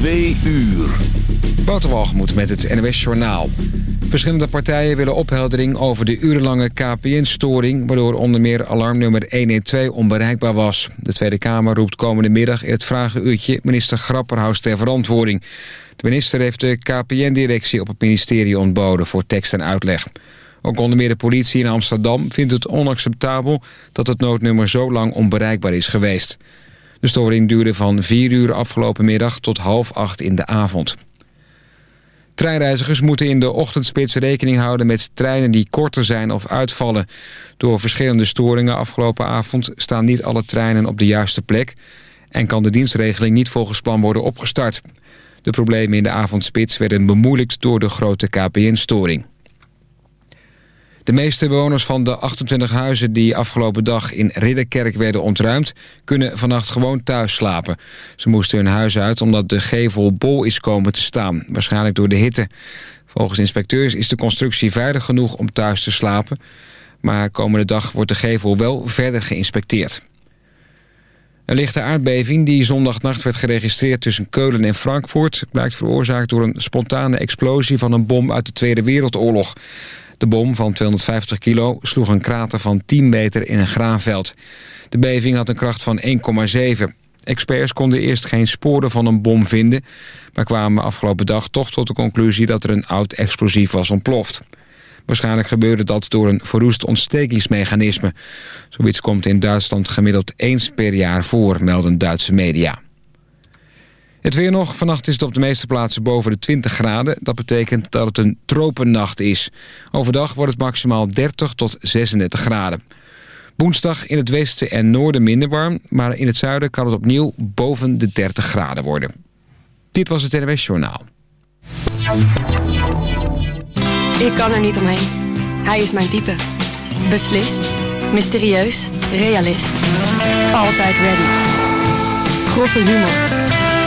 Twee uur. Waterwalgemoed met het NWS Journaal. Verschillende partijen willen opheldering over de urenlange KPN-storing... waardoor onder meer alarmnummer 112 onbereikbaar was. De Tweede Kamer roept komende middag in het vragenuurtje... minister Grapperhaus ter verantwoording. De minister heeft de KPN-directie op het ministerie ontboden... voor tekst en uitleg. Ook onder meer de politie in Amsterdam vindt het onacceptabel... dat het noodnummer zo lang onbereikbaar is geweest. De storing duurde van 4 uur afgelopen middag tot half acht in de avond. Treinreizigers moeten in de ochtendspits rekening houden met treinen die korter zijn of uitvallen. Door verschillende storingen afgelopen avond staan niet alle treinen op de juiste plek... en kan de dienstregeling niet volgens plan worden opgestart. De problemen in de avondspits werden bemoeilijkt door de grote KPN-storing. De meeste bewoners van de 28 huizen die afgelopen dag in Ridderkerk werden ontruimd... kunnen vannacht gewoon thuis slapen. Ze moesten hun huis uit omdat de gevel bol is komen te staan. Waarschijnlijk door de hitte. Volgens inspecteurs is de constructie veilig genoeg om thuis te slapen. Maar komende dag wordt de gevel wel verder geïnspecteerd. Een lichte aardbeving die zondagnacht werd geregistreerd tussen Keulen en Frankfurt... blijkt veroorzaakt door een spontane explosie van een bom uit de Tweede Wereldoorlog. De bom van 250 kilo sloeg een krater van 10 meter in een graanveld. De beving had een kracht van 1,7. Experts konden eerst geen sporen van een bom vinden... maar kwamen afgelopen dag toch tot de conclusie dat er een oud explosief was ontploft. Waarschijnlijk gebeurde dat door een verroest ontstekingsmechanisme. Zoiets komt in Duitsland gemiddeld eens per jaar voor, melden Duitse media. Het weer nog. Vannacht is het op de meeste plaatsen boven de 20 graden. Dat betekent dat het een tropennacht is. Overdag wordt het maximaal 30 tot 36 graden. Woensdag in het westen en noorden minder warm... maar in het zuiden kan het opnieuw boven de 30 graden worden. Dit was het NWS Journaal. Ik kan er niet omheen. Hij is mijn type. Beslist, mysterieus, realist. Altijd ready. Grove humor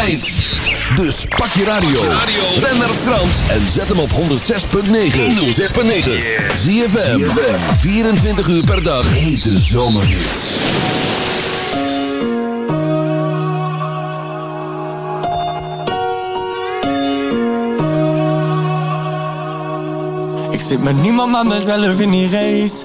Dus pak je radio. Ben naar Frans en zet hem op 106.9. 106.9. ZFM. 24 uur per dag. Hete zomerhits. Ik zit met niemand maar mezelf in die race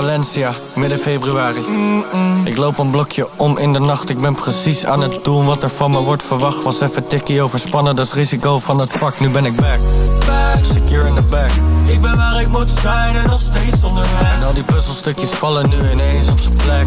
Valencia, midden februari. Ik loop een blokje om in de nacht. Ik ben precies aan het doen wat er van me wordt verwacht. Was even tikkie overspannen, dat is risico van het vak. Nu ben ik back, back, secure in the back. Ik ben waar ik moet zijn en nog steeds onderweg. En al die puzzelstukjes vallen nu ineens op zijn plek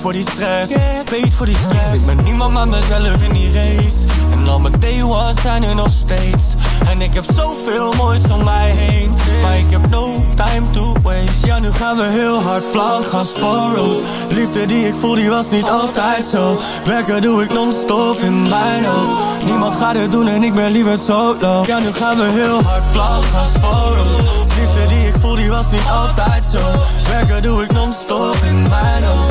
voor die stress, paid voor die stress. Ik ben niemand maar mezelf in die race. En al mijn day ones zijn er nog steeds. En ik heb zoveel moois om mij heen. Maar ik heb no time to waste. Ja, nu gaan we heel hard plan gaan sporen Liefde die ik voel, die was niet altijd zo. Werken doe ik non-stop in mijn hoofd. Niemand gaat het doen en ik ben liever solo. Ja, nu gaan we heel hard plan gaan sporen Liefde die ik voel, die was niet altijd zo. Werken doe ik non-stop in mijn hoofd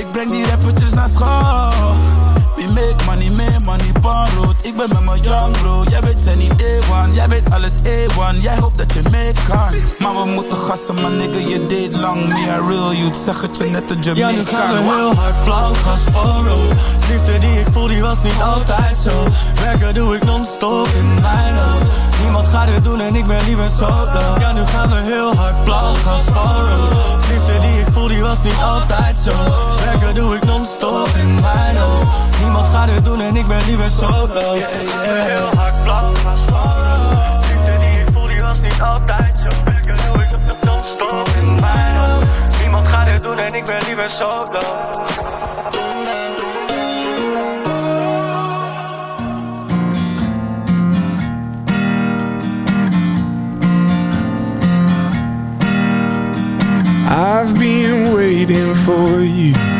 Ik breng die rappertjes naar school. We make money, make money, rood. Ik ben met mijn young bro. Jij weet zijn niet A1, jij weet alles A1. Jij hoopt dat je mee kan. Maar we moeten gassen, maar nigga, je deed lang. Me, I real you, zeg het je net een Jamaican. Ja, nu gaan we heel hard blauw gaan sporen. Liefde die ik voel, die was niet altijd zo. Werken doe ik non-stop in mijn hoofd. Niemand gaat het doen en ik ben liever solo. Ja, nu gaan we heel hard blauw gaan sporen. Liefde die ik voel, die was niet altijd zo. Werken doe ik non-stop in mijn hoofd. Niemand gaat het doen en ik ben liever solo. Yeah, yeah. Heel hard blauw gaan sporen. Liefde die ik voel, die was niet altijd zo. Werken doe ik non-stop in mijn hoofd. Niemand gaat het doen en ik ben liever solo. I've been waiting for you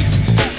let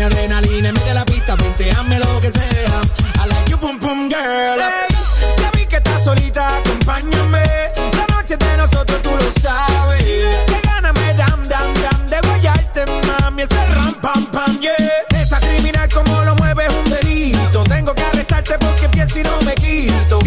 Tiene adrenalina, mete la hazme lo que sea. I like you, pum pum girl. ya vi que estás solita, acompáñame. La noche de nosotros tú lo sabes. Que gana me dam, dam, dam. De guayarte, mami, ese ram, pam, pam, yeah. Esa criminal como lo mueve es un delito. Tengo que arrestarte porque pienso y no me quito.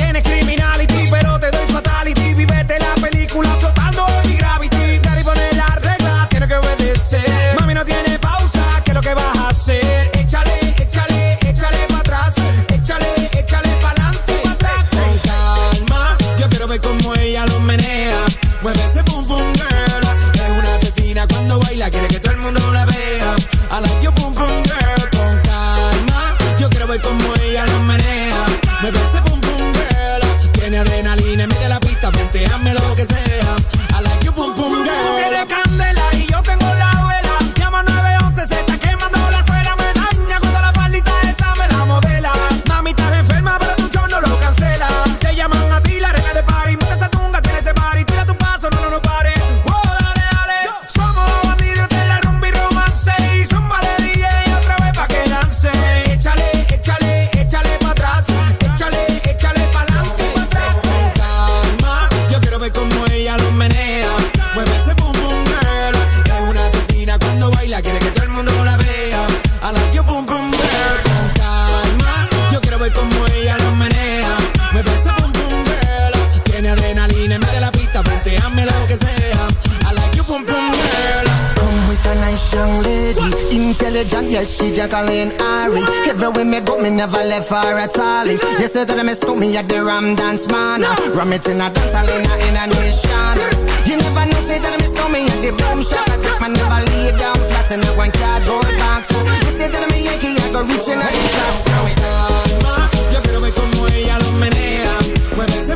Italian Ari. Everywhere me go, me never left far at all. You said that I missed me at the Ram Dance Man. Ram it in a dance, I in a nation. You never know, say that I missed me at the boom shop. I take my never lay down flat in that one cardboard box. You said that I'm a Yankee, I go reaching out the top. So on, yo quiero ver como ella lo menea. Mueve ese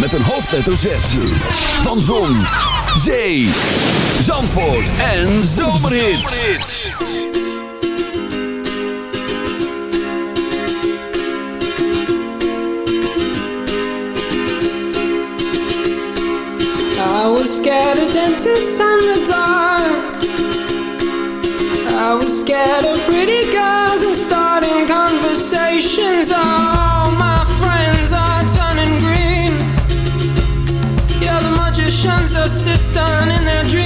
Met een hoofdletter Z. Van Zon, Zee, Zandvoort en Zomerhits. I was scared of the. Assistant in their dream.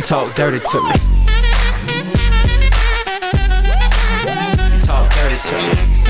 you talk dirty to me. You talk dirty to me.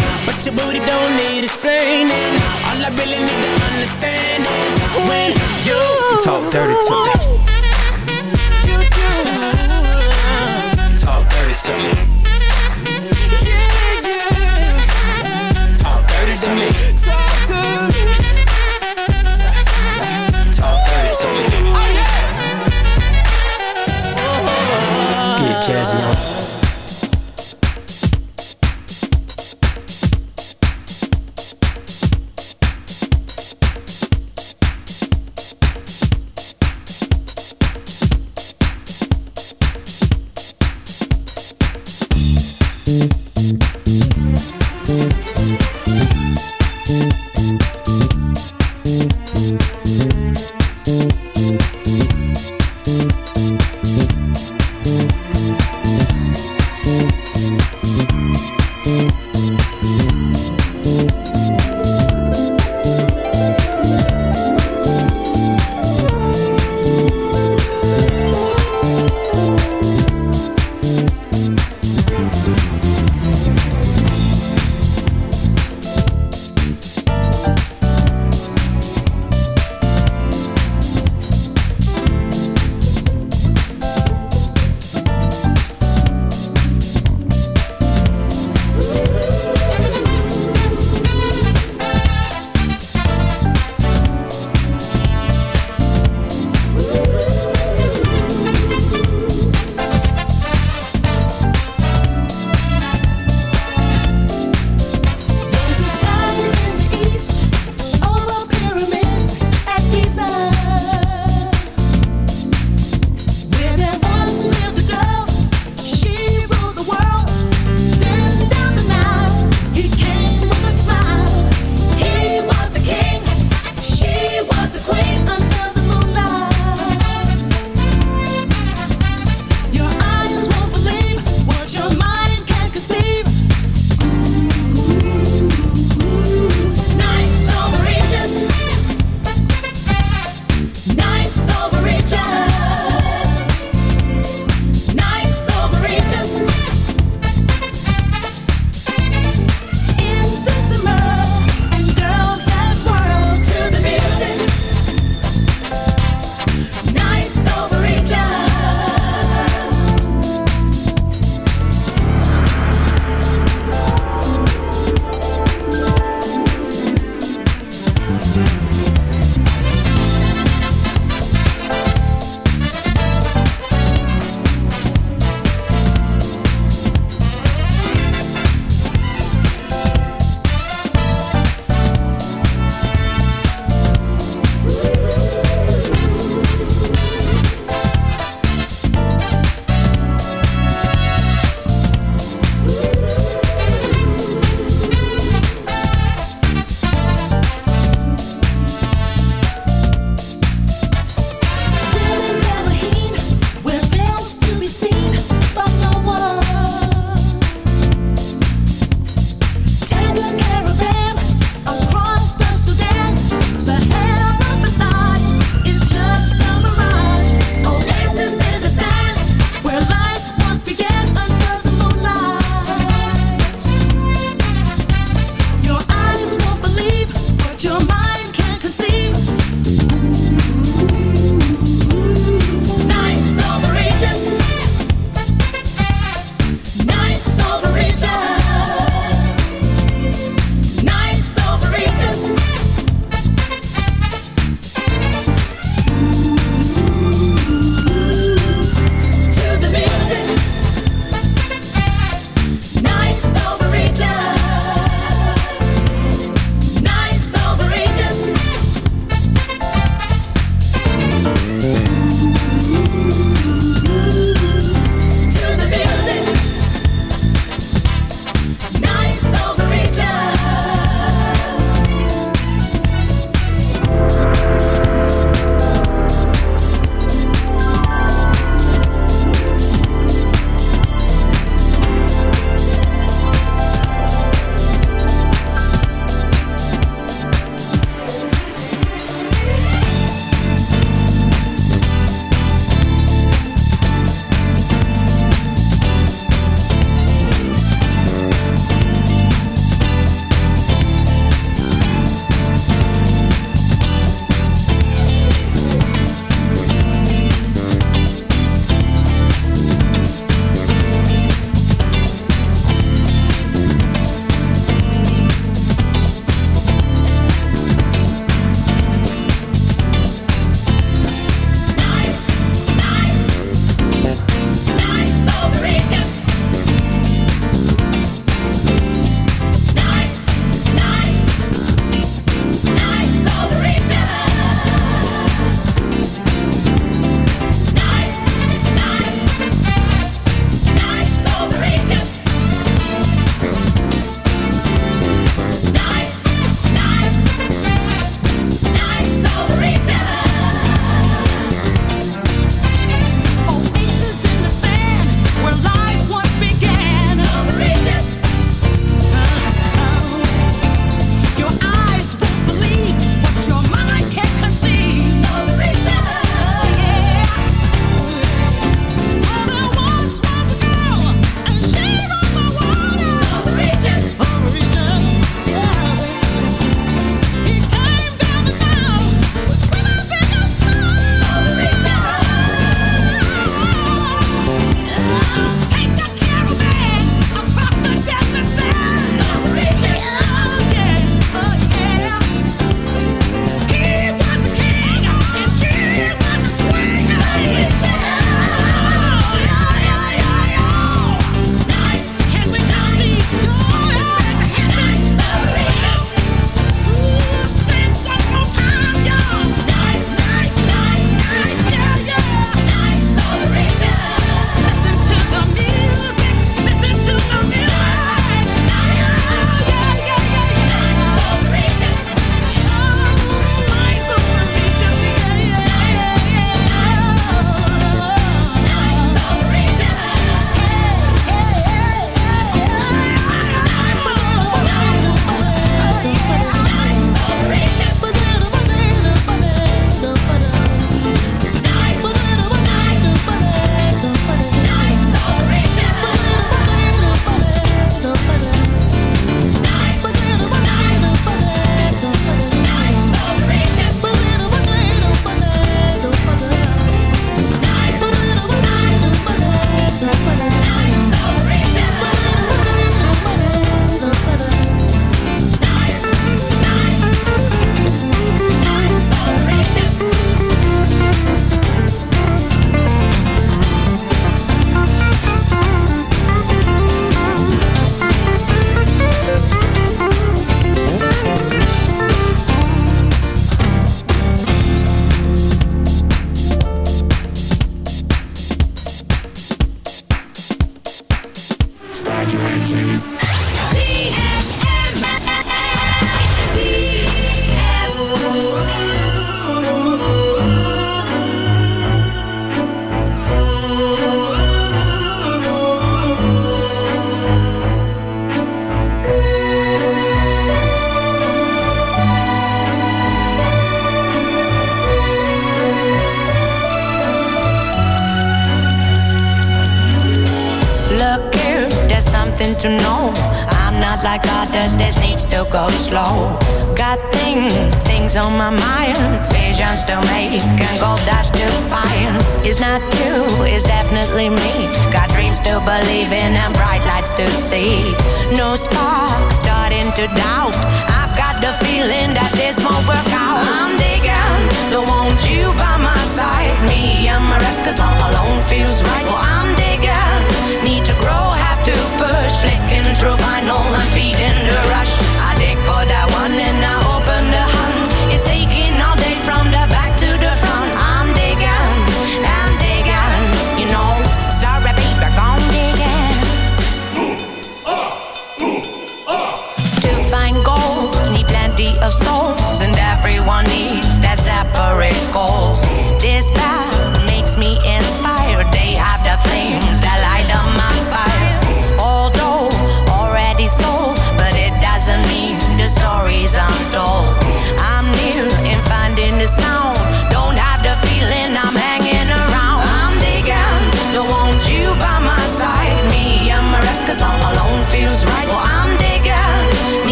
But your booty don't need explaining. All I really need to understand is when you talk dirty to me. Talk dirty to me. Talk dirty to me. talk to me. Talk dirty to me. Get jazzy on.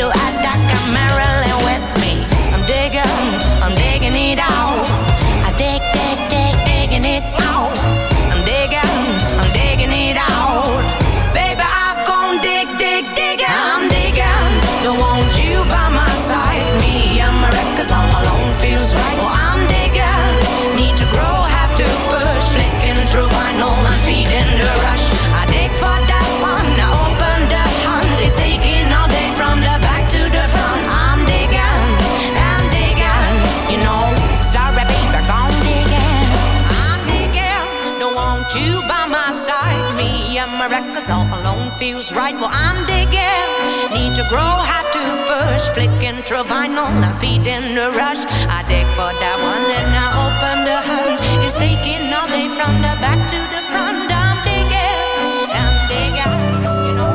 still act that right well I'm digging. Need to grow, have to push. Flicking through vinyl, I'm feeding the rush. I dig for that one, then I open the hunt. It's taking all day from the back to the front. I'm digging, I'm digging. You know,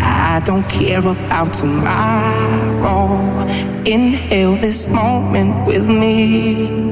I don't care about tomorrow. Inhale this moment with me.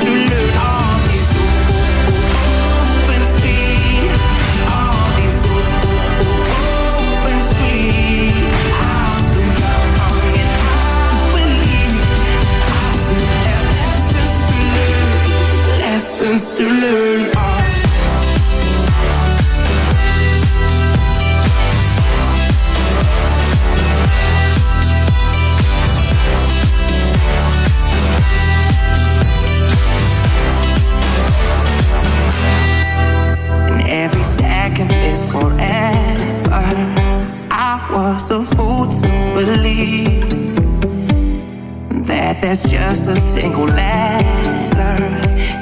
lessons to learn a fool to believe that there's just a single life